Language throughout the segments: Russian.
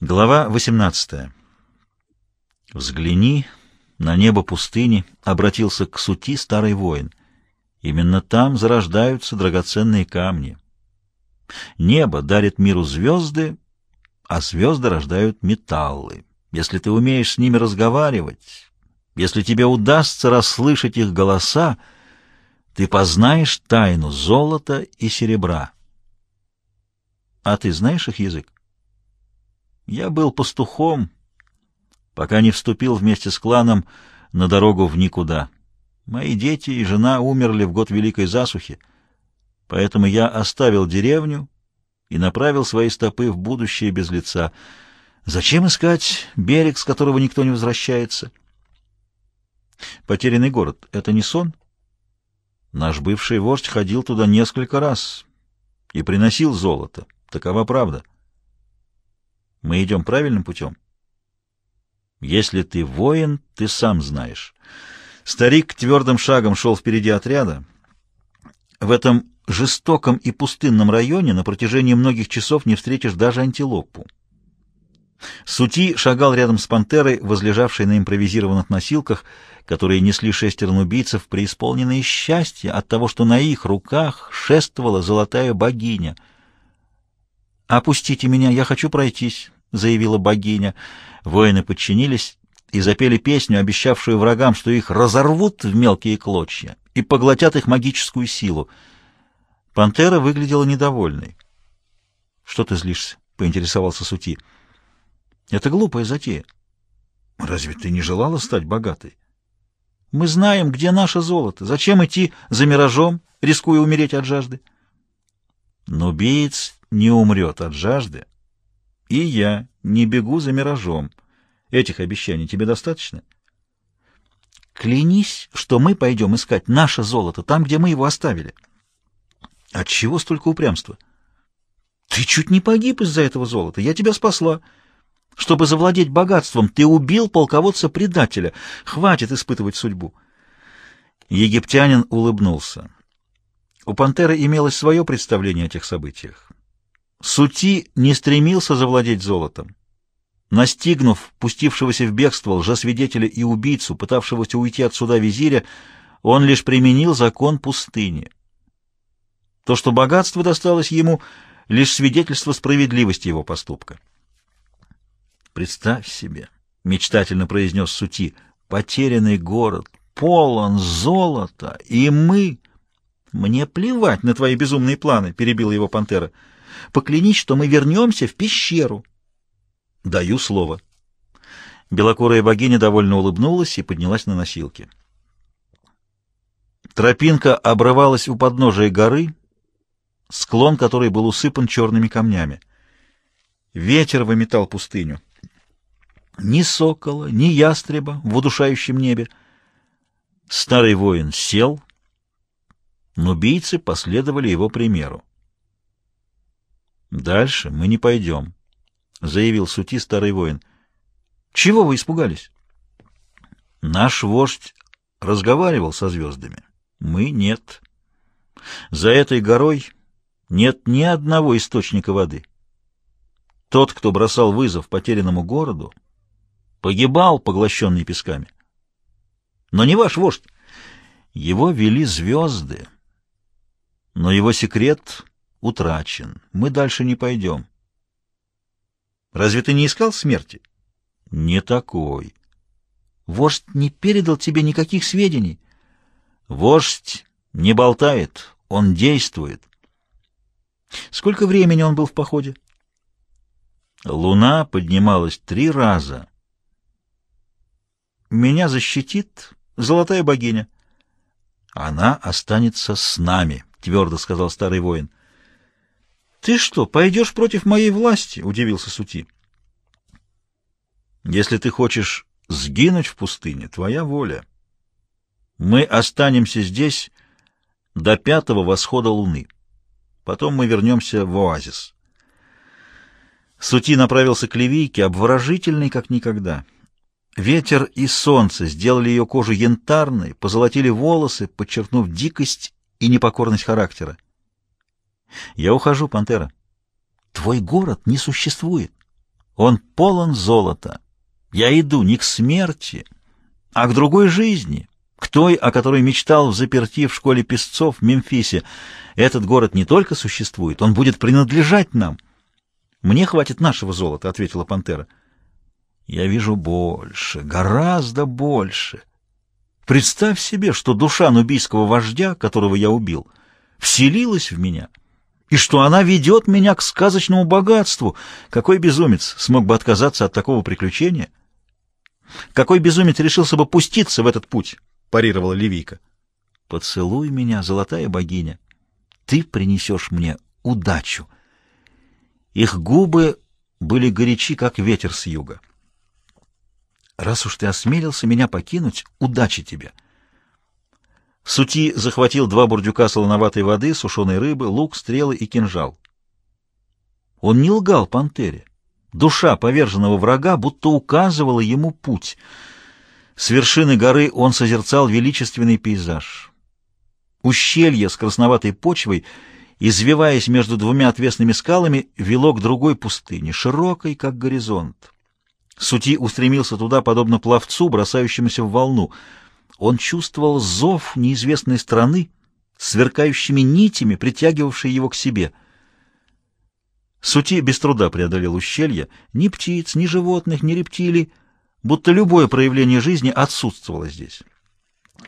Глава 18. «Взгляни на небо пустыни», — обратился к сути старый воин. «Именно там зарождаются драгоценные камни. Небо дарит миру звезды, а звезды рождают металлы. Если ты умеешь с ними разговаривать, если тебе удастся расслышать их голоса, ты познаешь тайну золота и серебра. А ты знаешь их язык? Я был пастухом, пока не вступил вместе с кланом на дорогу в никуда. Мои дети и жена умерли в год Великой Засухи, поэтому я оставил деревню и направил свои стопы в будущее без лица. Зачем искать берег, с которого никто не возвращается? Потерянный город — это не сон? Наш бывший вождь ходил туда несколько раз и приносил золото. Такова правда. Мы идем правильным путем? Если ты воин, ты сам знаешь. Старик твердым шагом шел впереди отряда. В этом жестоком и пустынном районе на протяжении многих часов не встретишь даже антилопу. Сути шагал рядом с пантерой, возлежавшей на импровизированных носилках, которые несли шестерн убийцев, преисполненные счастья от того, что на их руках шествовала золотая богиня. «Опустите меня, я хочу пройтись», — заявила богиня. Воины подчинились и запели песню, обещавшую врагам, что их разорвут в мелкие клочья и поглотят их магическую силу. Пантера выглядела недовольной. — Что ты злишься? — поинтересовался Сути. — Это глупая затея. — Разве ты не желала стать богатой? — Мы знаем, где наше золото. Зачем идти за миражом, рискуя умереть от жажды? — Но убийц не умрет от жажды. И я не бегу за миражом. Этих обещаний тебе достаточно? Клянись, что мы пойдем искать наше золото там, где мы его оставили. От чего столько упрямства? Ты чуть не погиб из-за этого золота. Я тебя спасла. Чтобы завладеть богатством, ты убил полководца-предателя. Хватит испытывать судьбу. Египтянин улыбнулся. У пантеры имелось свое представление о тех событиях. Сути не стремился завладеть золотом. Настигнув пустившегося в бегство лжесвидетеля и убийцу, пытавшегося уйти от суда визиря, он лишь применил закон пустыни. То, что богатство досталось ему, лишь свидетельство справедливости его поступка. «Представь себе», — мечтательно произнес Сути, — «потерянный город, полон золота, и мы...» «Мне плевать на твои безумные планы», — перебила его пантера. «Поклянись, что мы вернемся в пещеру». «Даю слово». Белокурая богиня довольно улыбнулась и поднялась на носилки. Тропинка обрывалась у подножия горы, склон которой был усыпан черными камнями. Ветер выметал пустыню. Ни сокола, ни ястреба в удушающем небе. Старый воин сел, но убийцы последовали его примеру. «Дальше мы не пойдем», — заявил сути старый воин. «Чего вы испугались?» «Наш вождь разговаривал со звездами. Мы — нет. За этой горой нет ни одного источника воды. Тот, кто бросал вызов потерянному городу, погибал, поглощенный песками. Но не ваш вождь. Его вели звезды. Но его секрет утрачен. Мы дальше не пойдем. Разве ты не искал смерти? Не такой. Вождь не передал тебе никаких сведений. Вождь не болтает, он действует. Сколько времени он был в походе? Луна поднималась три раза. Меня защитит золотая богиня. Она останется с нами, твердо сказал старый воин. Ты что, пойдешь против моей власти? удивился Сути. Если ты хочешь сгинуть в пустыне, твоя воля. Мы останемся здесь до пятого восхода луны. Потом мы вернемся в оазис. Сути направился к Ливийке, обворожительный, как никогда. Ветер и солнце сделали ее кожу янтарной, позолотили волосы, подчеркнув дикость и непокорность характера. «Я ухожу, пантера. Твой город не существует. Он полон золота. Я иду не к смерти, а к другой жизни, к той, о которой мечтал в заперти в школе песцов в Мемфисе. Этот город не только существует, он будет принадлежать нам. Мне хватит нашего золота, — ответила пантера. Я вижу больше, гораздо больше. Представь себе, что душа нубийского вождя, которого я убил, вселилась в меня, и что она ведет меня к сказочному богатству. Какой безумец смог бы отказаться от такого приключения? Какой безумец решился бы пуститься в этот путь? парировала Левийка. Поцелуй меня, золотая богиня. Ты принесешь мне удачу. Их губы были горячи, как ветер с юга. Раз уж ты осмелился меня покинуть, удачи тебе. Сути захватил два бурдюка солоноватой воды, сушеной рыбы, лук, стрелы и кинжал. Он не лгал пантере. Душа поверженного врага будто указывала ему путь. С вершины горы он созерцал величественный пейзаж. Ущелье с красноватой почвой, извиваясь между двумя отвесными скалами, вело к другой пустыне, широкой, как горизонт. Сути устремился туда, подобно пловцу, бросающемуся в волну. Он чувствовал зов неизвестной страны, сверкающими нитями, притягивавшей его к себе. Сути без труда преодолел ущелье. Ни птиц, ни животных, ни рептилий, будто любое проявление жизни отсутствовало здесь.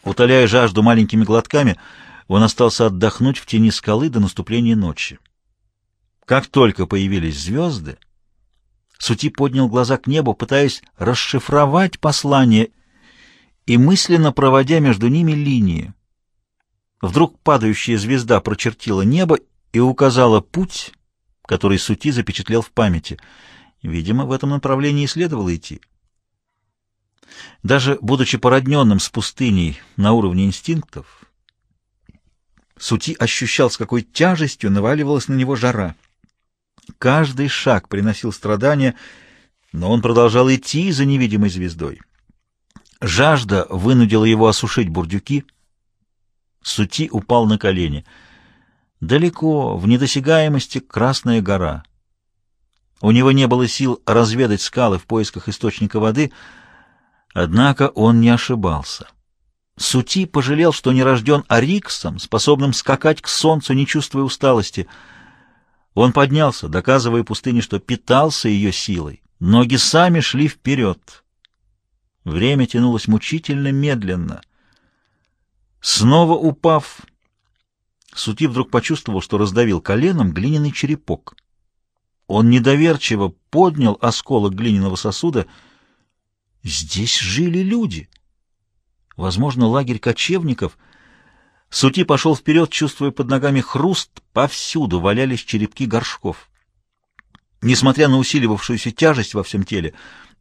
Утоляя жажду маленькими глотками, он остался отдохнуть в тени скалы до наступления ночи. Как только появились звезды, Сути поднял глаза к небу, пытаясь расшифровать послание и мысленно проводя между ними линии. Вдруг падающая звезда прочертила небо и указала путь, который Сути запечатлел в памяти. Видимо, в этом направлении и следовало идти. Даже будучи породненным с пустыней на уровне инстинктов, Сути ощущал, с какой тяжестью наваливалась на него жара. Каждый шаг приносил страдания, но он продолжал идти за невидимой звездой. Жажда вынудила его осушить бурдюки. Сути упал на колени. Далеко, в недосягаемости, Красная гора. У него не было сил разведать скалы в поисках источника воды, однако он не ошибался. Сути пожалел, что не рожден Ариксом, способным скакать к солнцу, не чувствуя усталости — он поднялся, доказывая пустыне, что питался ее силой. Ноги сами шли вперед. Время тянулось мучительно медленно. Снова упав, Сути вдруг почувствовал, что раздавил коленом глиняный черепок. Он недоверчиво поднял осколок глиняного сосуда. Здесь жили люди. Возможно, лагерь кочевников — Сути пошел вперед, чувствуя под ногами хруст, повсюду валялись черепки горшков. Несмотря на усиливавшуюся тяжесть во всем теле,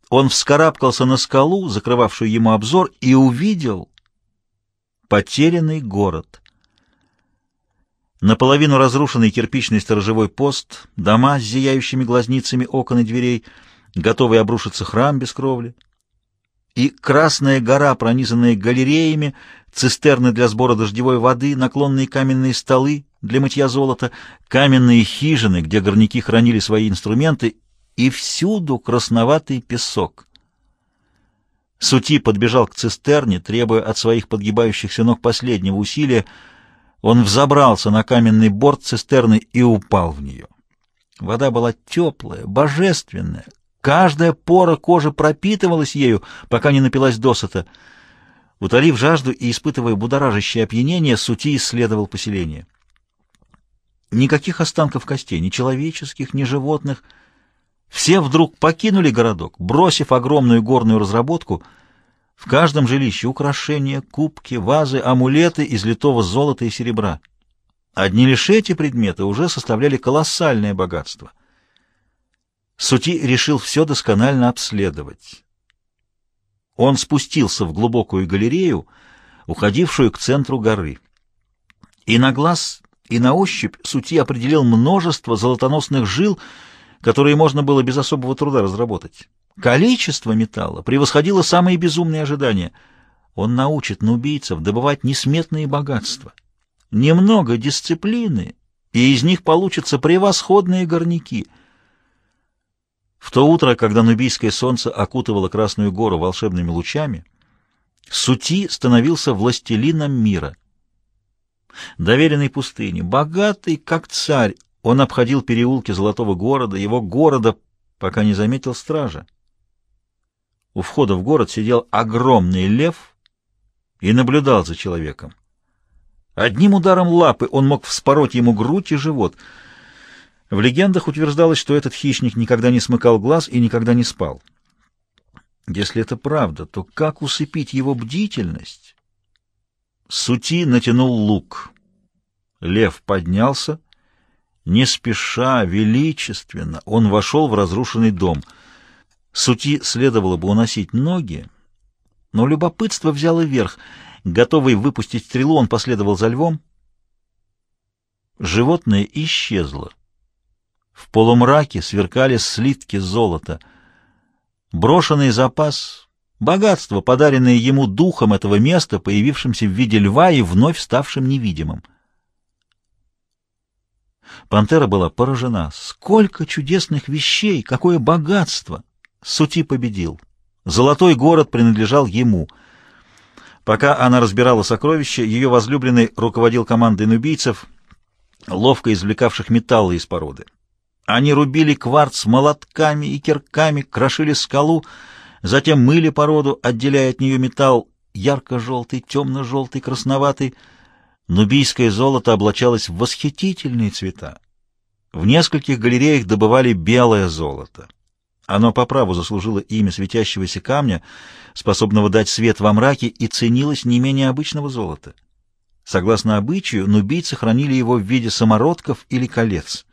он вскарабкался на скалу, закрывавшую ему обзор, и увидел потерянный город. Наполовину разрушенный кирпичный сторожевой пост, дома с зияющими глазницами окон и дверей, готовый обрушиться храм без кровли, и Красная гора, пронизанная галереями, цистерны для сбора дождевой воды, наклонные каменные столы для мытья золота, каменные хижины, где горняки хранили свои инструменты, и всюду красноватый песок. Сути подбежал к цистерне, требуя от своих подгибающихся ног последнего усилия. Он взобрался на каменный борт цистерны и упал в нее. Вода была теплая, божественная, Каждая пора кожи пропитывалась ею, пока не напилась досыта. Утолив жажду и испытывая будоражащее опьянение, Сути исследовал поселение. Никаких останков костей, ни человеческих, ни животных. Все вдруг покинули городок, бросив огромную горную разработку. В каждом жилище украшения, кубки, вазы, амулеты из литого золота и серебра. Одни лишь эти предметы уже составляли колоссальное богатство — Сути решил все досконально обследовать. Он спустился в глубокую галерею, уходившую к центру горы. И на глаз, и на ощупь Сути определил множество золотоносных жил, которые можно было без особого труда разработать. Количество металла превосходило самые безумные ожидания. Он научит нубийцев добывать несметные богатства. Немного дисциплины, и из них получатся превосходные горняки — В то утро, когда нубийское солнце окутывало Красную гору волшебными лучами, Сути становился властелином мира. Доверенный пустыне, богатый, как царь, он обходил переулки Золотого города, его города, пока не заметил стража. У входа в город сидел огромный лев и наблюдал за человеком. Одним ударом лапы он мог вспороть ему грудь и живот. В легендах утверждалось, что этот хищник никогда не смыкал глаз и никогда не спал. Если это правда, то как усыпить его бдительность? Сути натянул лук. Лев поднялся не спеша, величественно, он вошел в разрушенный дом. Сути следовало бы уносить ноги, но любопытство взяло верх. Готовый выпустить стрелу, он последовал за львом. Животное исчезло. В полумраке сверкали слитки золота. Брошенный запас, богатство, подаренное ему духом этого места, появившимся в виде льва и вновь ставшим невидимым. Пантера была поражена. Сколько чудесных вещей, какое богатство! Сути победил. Золотой город принадлежал ему. Пока она разбирала сокровища, ее возлюбленный руководил командой нубийцев, ловко извлекавших металлы из породы. Они рубили кварц молотками и кирками, крошили скалу, затем мыли породу, отделяя от нее металл ярко-желтый, темно-желтый, красноватый, Нубийское золото облачалось в восхитительные цвета. В нескольких галереях добывали белое золото. Оно по праву заслужило имя светящегося камня, способного дать свет во мраке, и ценилось не менее обычного золота. Согласно обычаю, нубийцы хранили его в виде самородков или колец.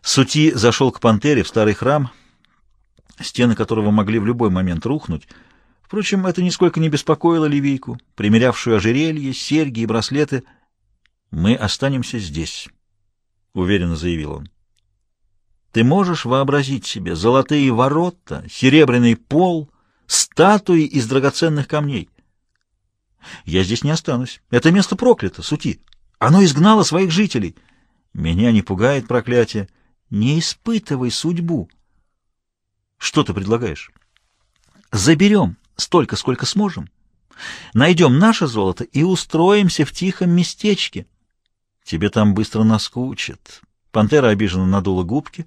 Сути зашел к пантере в старый храм, стены которого могли в любой момент рухнуть, Впрочем, это нисколько не беспокоило Ливийку, примерявшую ожерелье, серьги и браслеты. «Мы останемся здесь», — уверенно заявил он. «Ты можешь вообразить себе золотые ворота, серебряный пол, статуи из драгоценных камней?» «Я здесь не останусь. Это место проклято, сути. Оно изгнало своих жителей. Меня не пугает проклятие. Не испытывай судьбу». «Что ты предлагаешь?» «Заберем» столько, сколько сможем. Найдем наше золото и устроимся в тихом местечке. Тебе там быстро наскучит. Пантера обиженно надула губки.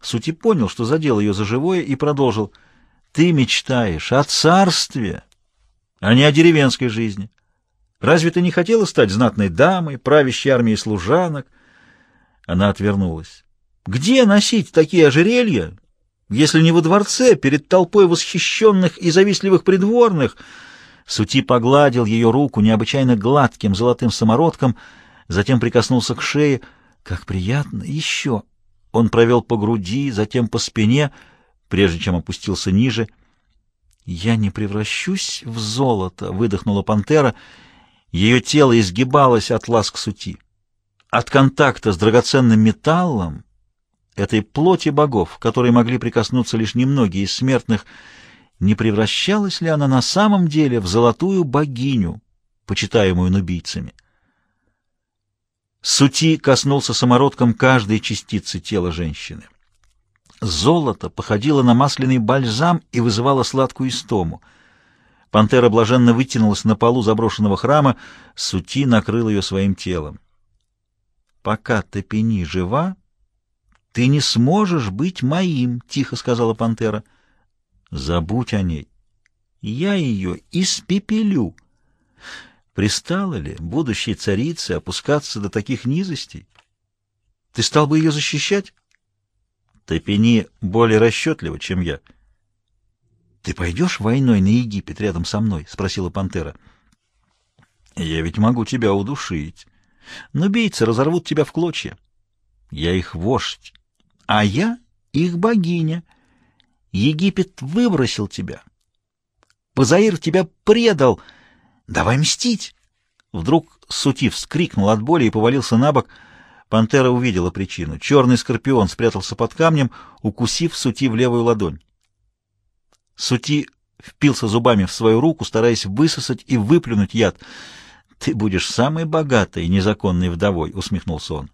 Сути понял, что задел ее за живое, и продолжил. Ты мечтаешь о царстве, а не о деревенской жизни. Разве ты не хотела стать знатной дамой, правящей армией служанок? Она отвернулась. Где носить такие ожерелья, если не во дворце, перед толпой восхищенных и завистливых придворных. Сути погладил ее руку необычайно гладким золотым самородком, затем прикоснулся к шее. Как приятно! Еще! Он провел по груди, затем по спине, прежде чем опустился ниже. «Я не превращусь в золото», — выдохнула пантера. Ее тело изгибалось от ласк сути. От контакта с драгоценным металлом этой плоти богов, которые могли прикоснуться лишь немногие из смертных, не превращалась ли она на самом деле в золотую богиню, почитаемую нубийцами? Сути коснулся самородком каждой частицы тела женщины. Золото походило на масляный бальзам и вызывало сладкую истому. Пантера блаженно вытянулась на полу заброшенного храма, Сути накрыл ее своим телом. «Пока Топени жива, «Ты не сможешь быть моим», — тихо сказала пантера. «Забудь о ней. Я ее испепелю». Пристало ли будущей царице опускаться до таких низостей? Ты стал бы ее защищать? Топени более расчетлива, чем я. — Ты пойдешь войной на Египет рядом со мной? — спросила пантера. — Я ведь могу тебя удушить. Но бейцы разорвут тебя в клочья. Я их вождь а я их богиня. Египет выбросил тебя. Позаир тебя предал. Давай мстить. Вдруг Сути вскрикнул от боли и повалился на бок. Пантера увидела причину. Черный скорпион спрятался под камнем, укусив Сути в левую ладонь. Сути впился зубами в свою руку, стараясь высосать и выплюнуть яд. «Ты будешь самой богатой незаконной вдовой», — усмехнулся он.